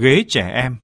ghế trẻ em.